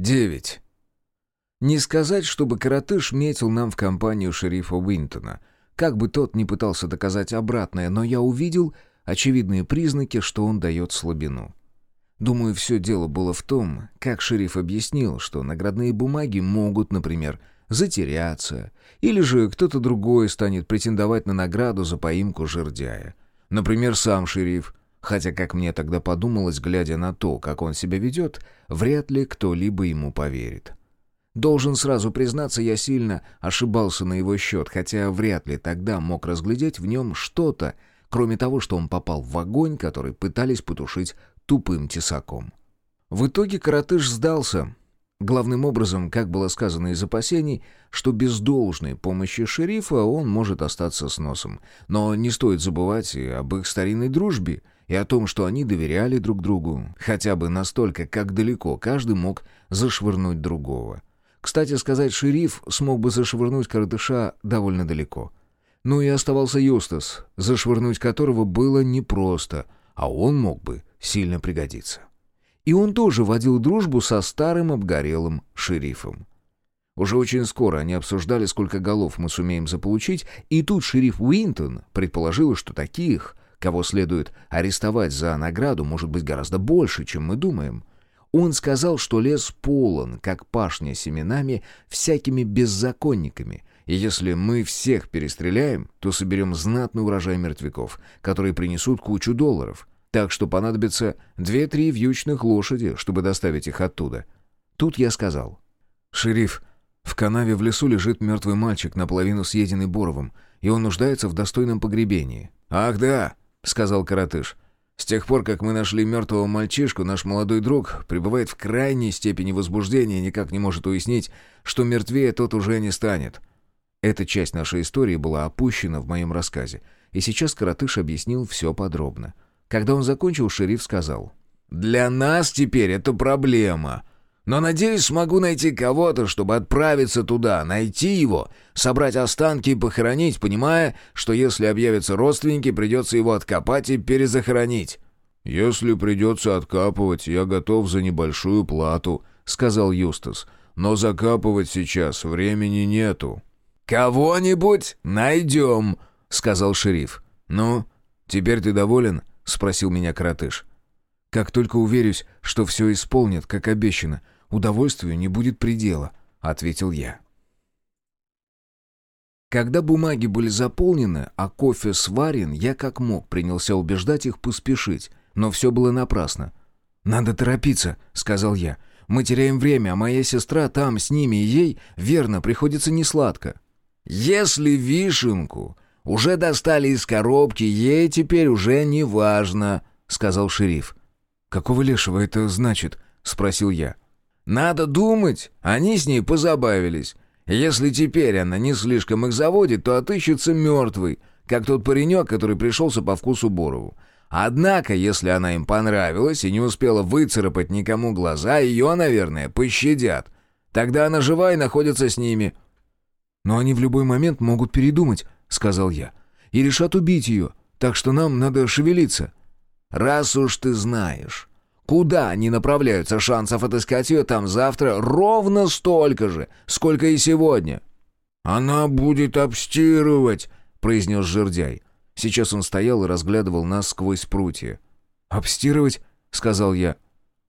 Девять. Не сказать, чтобы коротыш метил нам в компанию шерифа Уинтона. Как бы тот ни пытался доказать обратное, но я увидел очевидные признаки, что он дает слабину. Думаю, все дело было в том, как шериф объяснил, что наградные бумаги могут, например, затеряться, или же кто-то другой станет претендовать на награду за поимку жердяя. Например, сам шериф, хотя, как мне тогда подумалось, глядя на то, как он себя ведет, вряд ли кто-либо ему поверит. Должен сразу признаться, я сильно ошибался на его счет, хотя вряд ли тогда мог разглядеть в нем что-то, кроме того, что он попал в огонь, который пытались потушить тупым тесаком. В итоге коротыш сдался. Главным образом, как было сказано из опасений, что без должной помощи шерифа он может остаться с носом. Но не стоит забывать и об их старинной дружбе, и о том, что они доверяли друг другу, хотя бы настолько, как далеко каждый мог зашвырнуть другого. Кстати сказать, шериф смог бы зашвырнуть коротыша довольно далеко. Ну и оставался Юстас, зашвырнуть которого было непросто, а он мог бы сильно пригодится. И он тоже водил дружбу со старым обгорелым шерифом. Уже очень скоро они обсуждали, сколько голов мы сумеем заполучить, и тут шериф Уинтон предположил, что таких, кого следует арестовать за награду, может быть гораздо больше, чем мы думаем. Он сказал, что лес полон, как пашня семенами, всякими беззаконниками, и если мы всех перестреляем, то соберем знатный урожай мертвяков, которые принесут кучу долларов так что понадобится две-три вьючных лошади, чтобы доставить их оттуда. Тут я сказал. «Шериф, в канаве в лесу лежит мертвый мальчик, наполовину съеденный Боровым, и он нуждается в достойном погребении». «Ах да», — сказал коротыш. «С тех пор, как мы нашли мертвого мальчишку, наш молодой друг пребывает в крайней степени возбуждения и никак не может уяснить, что мертвее тот уже не станет». Эта часть нашей истории была опущена в моем рассказе, и сейчас коротыш объяснил все подробно. Когда он закончил, шериф сказал. «Для нас теперь это проблема. Но, надеюсь, смогу найти кого-то, чтобы отправиться туда, найти его, собрать останки и похоронить, понимая, что если объявятся родственники, придется его откопать и перезахоронить». «Если придется откапывать, я готов за небольшую плату», — сказал Юстас. «Но закапывать сейчас времени нету». «Кого-нибудь найдем», — сказал шериф. «Ну, теперь ты доволен?» — спросил меня коротыш. «Как только уверюсь, что все исполнят, как обещано, удовольствию не будет предела», — ответил я. Когда бумаги были заполнены, а кофе сварен, я как мог принялся убеждать их поспешить, но все было напрасно. «Надо торопиться», — сказал я. «Мы теряем время, а моя сестра там с ними, и ей, верно, приходится несладко». «Если вишенку уже достали из коробки, ей теперь уже не важно», — сказал шериф. «Какого лешего это значит?» — спросил я. «Надо думать, они с ней позабавились. Если теперь она не слишком их заводит, то отыщется мертвый, как тот паренек, который пришелся по вкусу Борову. Однако, если она им понравилась и не успела выцарапать никому глаза, ее, наверное, пощадят. Тогда она жива и находится с ними». «Но они в любой момент могут передумать», — сказал я, — «и решат убить ее, так что нам надо шевелиться». «Раз уж ты знаешь, куда они направляются, шансов отыскать ее там завтра ровно столько же, сколько и сегодня». «Она будет обстирывать», — произнес жердяй. Сейчас он стоял и разглядывал нас сквозь прутья. «Обстирывать?» — сказал я.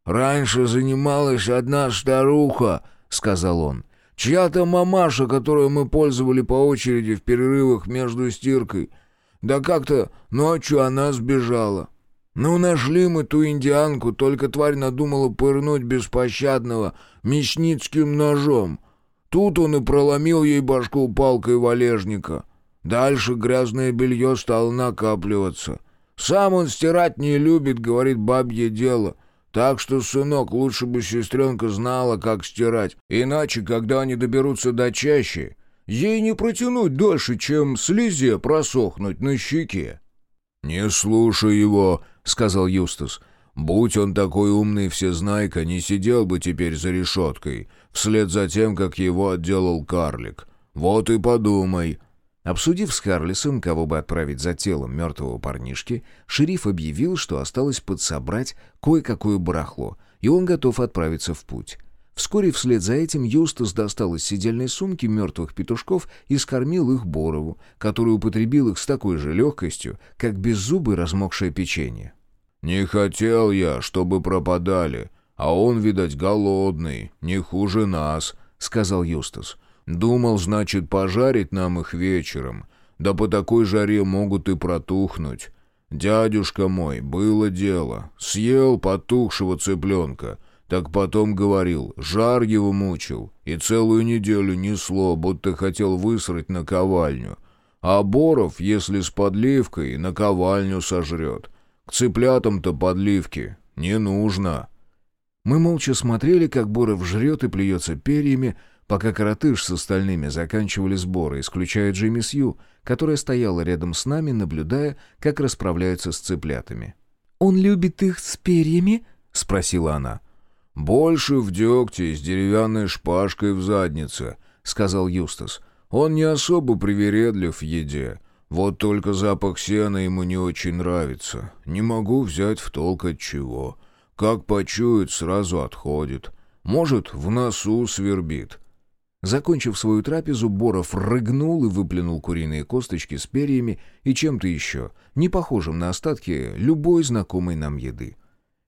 «Раньше занималась одна старуха», — сказал он. Чья-то мамаша, которую мы пользовали по очереди в перерывах между стиркой. Да как-то ночью она сбежала. Ну, нашли мы ту индианку, только тварь надумала пырнуть беспощадного мясницким ножом. Тут он и проломил ей башку палкой валежника. Дальше грязное белье стало накапливаться. Сам он стирать не любит, говорит бабье дело — так что, сынок, лучше бы сестренка знала, как стирать. Иначе, когда они доберутся до чащи, ей не протянуть дольше, чем слезе просохнуть на щеке». «Не слушай его», — сказал Юстас. «Будь он такой умный всезнайка, не сидел бы теперь за решеткой, вслед за тем, как его отделал карлик. Вот и подумай». Обсудив с Харлисом, кого бы отправить за телом мертвого парнишки, шериф объявил, что осталось подсобрать кое-какое барахло, и он готов отправиться в путь. Вскоре вслед за этим Юстас достал из сидельной сумки мертвых петушков и скормил их Борову, который употребил их с такой же легкостью, как беззубый размокшее печенье. «Не хотел я, чтобы пропадали, а он, видать, голодный, не хуже нас», — сказал Юстас. «Думал, значит, пожарить нам их вечером. Да по такой жаре могут и протухнуть. Дядюшка мой, было дело, съел потухшего цыпленка». Так потом говорил, жар его мучил, и целую неделю несло, будто хотел высрать на ковальню. А Боров, если с подливкой, на ковальню сожрет. К цыплятам-то подливки не нужно. Мы молча смотрели, как Боров жрет и плюется перьями, пока коротыш с остальными заканчивали сборы, исключая Джимми Сью, которая стояла рядом с нами, наблюдая, как расправляются с цыплятами. «Он любит их с перьями?» — спросила она. «Больше в дегте с деревянной шпажкой в заднице», — сказал Юстас. «Он не особо привередлив в еде. Вот только запах сена ему не очень нравится. Не могу взять в толк от чего. Как почует, сразу отходит. Может, в носу свербит». Закончив свою трапезу, Боров рыгнул и выплюнул куриные косточки с перьями и чем-то еще, не похожим на остатки любой знакомой нам еды.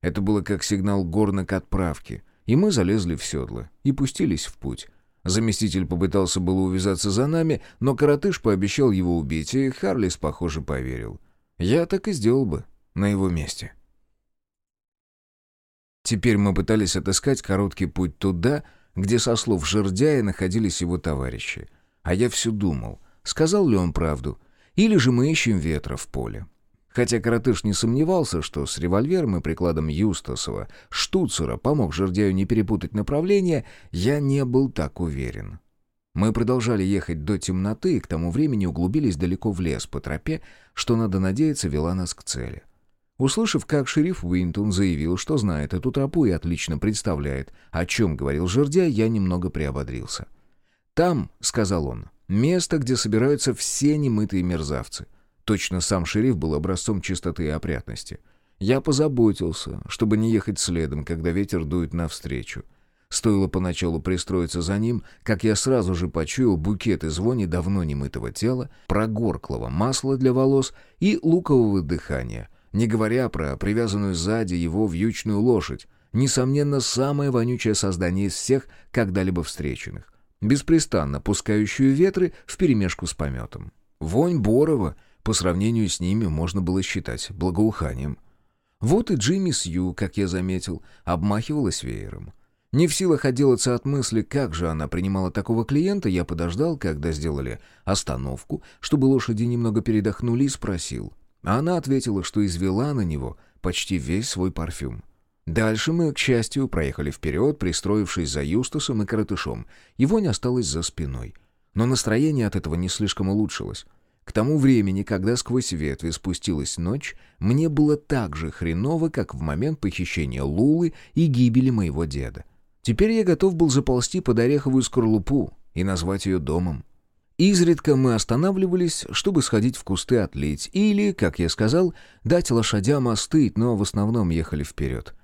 Это было как сигнал горна к отправке, и мы залезли в седло и пустились в путь. Заместитель попытался было увязаться за нами, но коротыш пообещал его убить, и Харлис, похоже, поверил. Я так и сделал бы на его месте. Теперь мы пытались отыскать короткий путь туда, где, со слов жердяя, находились его товарищи. А я все думал, сказал ли он правду, или же мы ищем ветра в поле. Хотя Коротыш не сомневался, что с револьвером и прикладом Юстасова штуцера помог жердяю не перепутать направление, я не был так уверен. Мы продолжали ехать до темноты и к тому времени углубились далеко в лес по тропе, что, надо надеяться, вела нас к цели. Услышав, как шериф Уинтон заявил, что знает эту тропу и отлично представляет, о чем говорил жердяй, я немного приободрился. «Там, — сказал он, — место, где собираются все немытые мерзавцы — Точно сам шериф был образцом чистоты и опрятности. Я позаботился, чтобы не ехать следом, когда ветер дует навстречу. Стоило поначалу пристроиться за ним, как я сразу же почуял букет из вони давно немытого тела, прогорклого масла для волос и лукового дыхания, не говоря про привязанную сзади его вьючную лошадь, несомненно, самое вонючее создание из всех когда-либо встреченных, беспрестанно пускающую ветры вперемешку с пометом. Вонь Борова — по сравнению с ними можно было считать благоуханием. Вот и Джимми Сью, как я заметил, обмахивалась веером. Не в силах отделаться от мысли, как же она принимала такого клиента, я подождал, когда сделали остановку, чтобы лошади немного передохнули, и спросил. А она ответила, что извела на него почти весь свой парфюм. Дальше мы, к счастью, проехали вперед, пристроившись за Юстасом и Коротышом. Его не осталось за спиной. Но настроение от этого не слишком улучшилось. К тому времени, когда сквозь ветви спустилась ночь, мне было так же хреново, как в момент похищения Лулы и гибели моего деда. Теперь я готов был заползти под ореховую скорлупу и назвать ее домом. Изредка мы останавливались, чтобы сходить в кусты отлить, или, как я сказал, дать лошадям остыть, но в основном ехали вперед.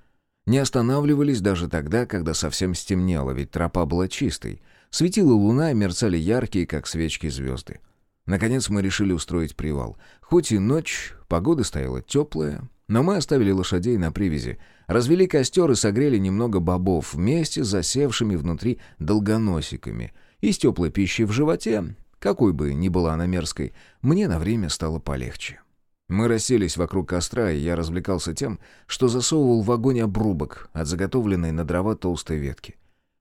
Не останавливались даже тогда, когда совсем стемнело, ведь тропа была чистой. Светила луна и мерцали яркие, как свечки, звезды. Наконец мы решили устроить привал. Хоть и ночь, погода стояла теплая, но мы оставили лошадей на привязи, развели костер и согрели немного бобов вместе с засевшими внутри долгоносиками. И с теплой пищей в животе, какой бы ни была она мерзкой, мне на время стало полегче. Мы расселись вокруг костра, и я развлекался тем, что засовывал в огонь обрубок от заготовленной на дрова толстой ветки.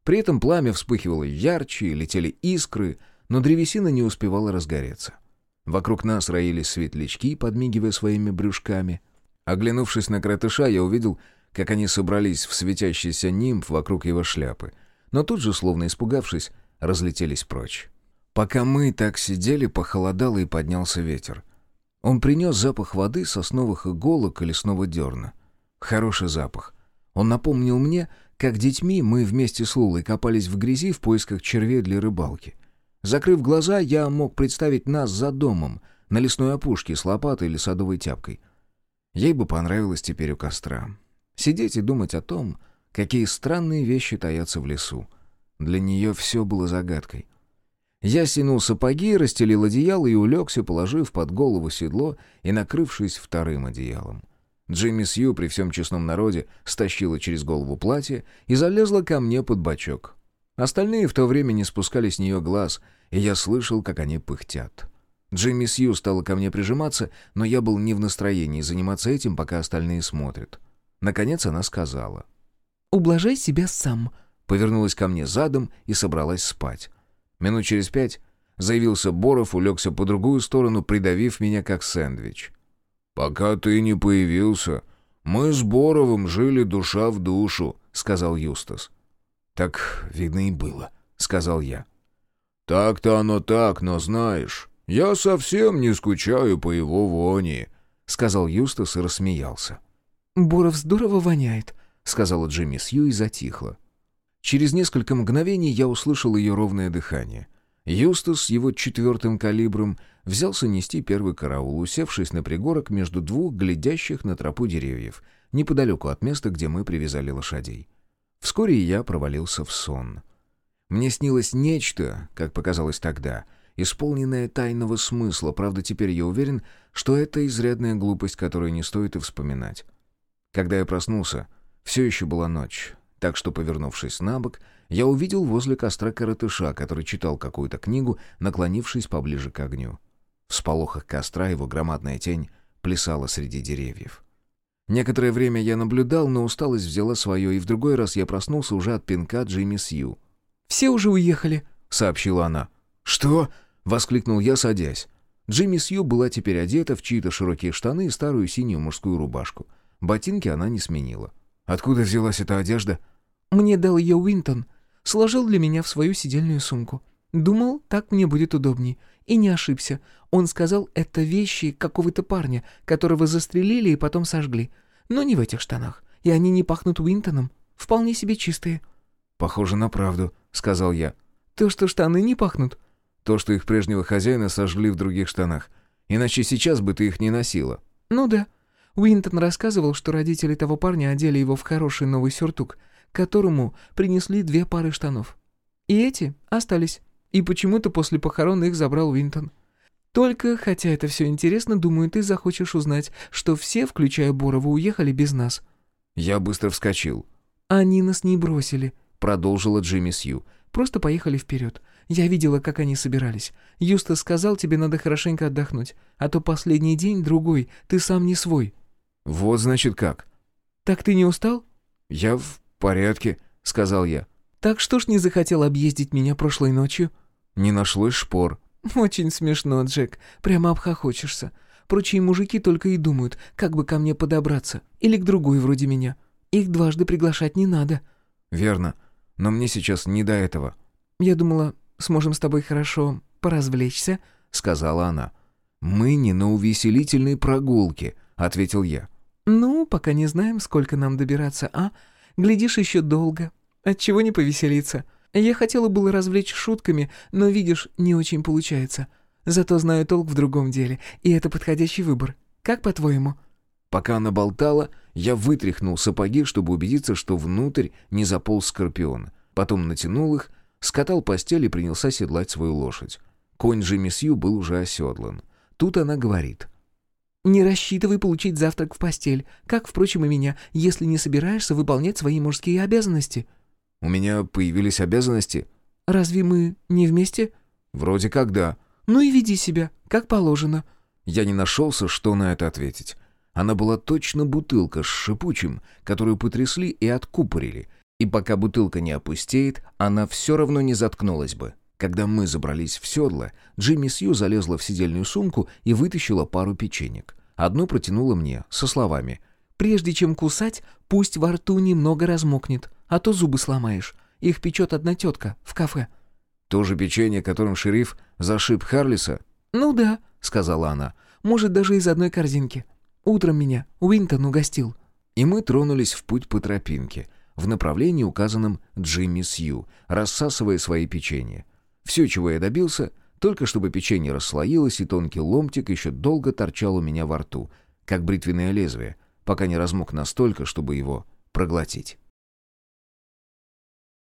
При этом пламя вспыхивало ярче, летели искры — но древесина не успевала разгореться. Вокруг нас роились светлячки, подмигивая своими брюшками. Оглянувшись на кротыша, я увидел, как они собрались в светящийся нимб вокруг его шляпы, но тут же, словно испугавшись, разлетелись прочь. Пока мы так сидели, похолодало и поднялся ветер. Он принес запах воды, сосновых иголок и лесного дерна. Хороший запах. Он напомнил мне, как детьми мы вместе с Лулой копались в грязи в поисках червей для рыбалки — Закрыв глаза, я мог представить нас за домом, на лесной опушке с лопатой или садовой тяпкой. Ей бы понравилось теперь у костра. Сидеть и думать о том, Какие странные вещи таятся в лесу. Для нее все было загадкой. Я стянул сапоги, расстелил одеяло и улегся, положив под голову седло и накрывшись вторым одеялом. Джимми Сью при всем честном народе стащила через голову платье и залезла ко мне под бочок. Остальные в то время не спускали с нее глаз, и я слышал, как они пыхтят. Джимми Сью стала ко мне прижиматься, но я был не в настроении заниматься этим, пока остальные смотрят. Наконец она сказала. «Ублажай себя сам», повернулась ко мне задом и собралась спать. Минут через пять заявился Боров, улегся по другую сторону, придавив меня как сэндвич. «Пока ты не появился, мы с Боровым жили душа в душу», — сказал Юстас. «Так, видно, и было», — сказал я. «Так-то оно так, но знаешь, я совсем не скучаю по его воне», — сказал Юстас и рассмеялся. «Боров здорово воняет», — сказала Джимми Сью и затихла. Через несколько мгновений я услышал ее ровное дыхание. Юстас с его четвертым калибром взялся нести первый караул, усевшись на пригорок между двух глядящих на тропу деревьев, неподалеку от места, где мы привязали лошадей. Вскоре я провалился в сон. Мне снилось нечто, как показалось тогда, исполненное тайного смысла, правда, теперь я уверен, что это изрядная глупость, которую не стоит и вспоминать. Когда я проснулся, все еще была ночь, так что, повернувшись на бок, я увидел возле костра коротыша, который читал какую-то книгу, наклонившись поближе к огню. В сполохах костра его громадная тень плясала среди деревьев. Некоторое время я наблюдал, но усталость взяла свое, и в другой раз я проснулся уже от пинка Джимми Сью. «Все уже уехали», — сообщила она. «Что?» — воскликнул я, садясь. Джимми Сью была теперь одета в чьи-то широкие штаны и старую синюю мужскую рубашку. Ботинки она не сменила. «Откуда взялась эта одежда?» «Мне дал ее Уинтон. Сложил для меня в свою сидельную сумку. Думал, так мне будет удобней. И не ошибся. Он сказал, это вещи какого-то парня, которого застрелили и потом сожгли. Но не в этих штанах. И они не пахнут Уинтоном. Вполне себе чистые». «Похоже на правду», — сказал я. «То, что штаны не пахнут?» «То, что их прежнего хозяина сожгли в других штанах. Иначе сейчас бы ты их не носила». «Ну да. Уинтон рассказывал, что родители того парня одели его в хороший новый сюртук, которому принесли две пары штанов. И эти остались. И почему-то после похорон их забрал Уинтон. Только, хотя это все интересно, думаю, ты захочешь узнать, что все, включая Борова, уехали без нас». Я быстро вскочил. «Они нас не бросили», — продолжила Джимми Сью. «Просто поехали вперед. Я видела, как они собирались. Юстас сказал, тебе надо хорошенько отдохнуть, а то последний день другой, ты сам не свой». «Вот, значит, как». «Так ты не устал?» «Я в порядке», — сказал я. «Так что ж не захотел объездить меня прошлой ночью?» «Не нашлось шпор». «Очень смешно, Джек. Прямо обхохочешься. Прочие мужики только и думают, как бы ко мне подобраться. Или к другой вроде меня. Их дважды приглашать не надо». «Верно. Но мне сейчас не до этого». «Я думала, сможем с тобой хорошо поразвлечься», — сказала она. «Мы не на увеселительной прогулке», — ответил я. «Ну, пока не знаем, сколько нам добираться, а? Глядишь, еще долго. Отчего не повеселиться? Я хотела было развлечь шутками, но, видишь, не очень получается. Зато знаю толк в другом деле, и это подходящий выбор. Как по-твоему?» Пока она болтала, я вытряхнул сапоги, чтобы убедиться, что внутрь не заполз скорпион. Потом натянул их, скатал постель и принялся седлать свою лошадь. Конь Джимми Сью был уже оседлан. Тут она говорит. Не рассчитывай получить завтрак в постель, как, впрочем, и меня, если не собираешься выполнять свои мужские обязанности». «У меня появились обязанности?» «Разве мы не вместе?» «Вроде как да». «Ну и веди себя, как положено». Я не нашелся, что на это ответить. Она была точно бутылка с шипучим, которую потрясли и откупорили, и пока бутылка не опустеет, она все равно не заткнулась бы. Когда мы забрались в седло, Джимми Сью залезла в сидельную сумку и вытащила пару печенек. Одну протянула мне, со словами «Прежде чем кусать, пусть во рту немного размокнет, а то зубы сломаешь. Их печет одна тетка в кафе». «То же печенье, которым шериф зашиб Харлиса?» «Ну да», — сказала она. «Может, даже из одной корзинки. Утром меня Уинтон угостил». И мы тронулись в путь по тропинке, в направлении, указанном Джимми Сью, рассасывая свои печенья. Все, чего я добился, только чтобы печенье расслоилось, и тонкий ломтик еще долго торчал у меня во рту, как бритвенное лезвие, пока не размок настолько, чтобы его проглотить.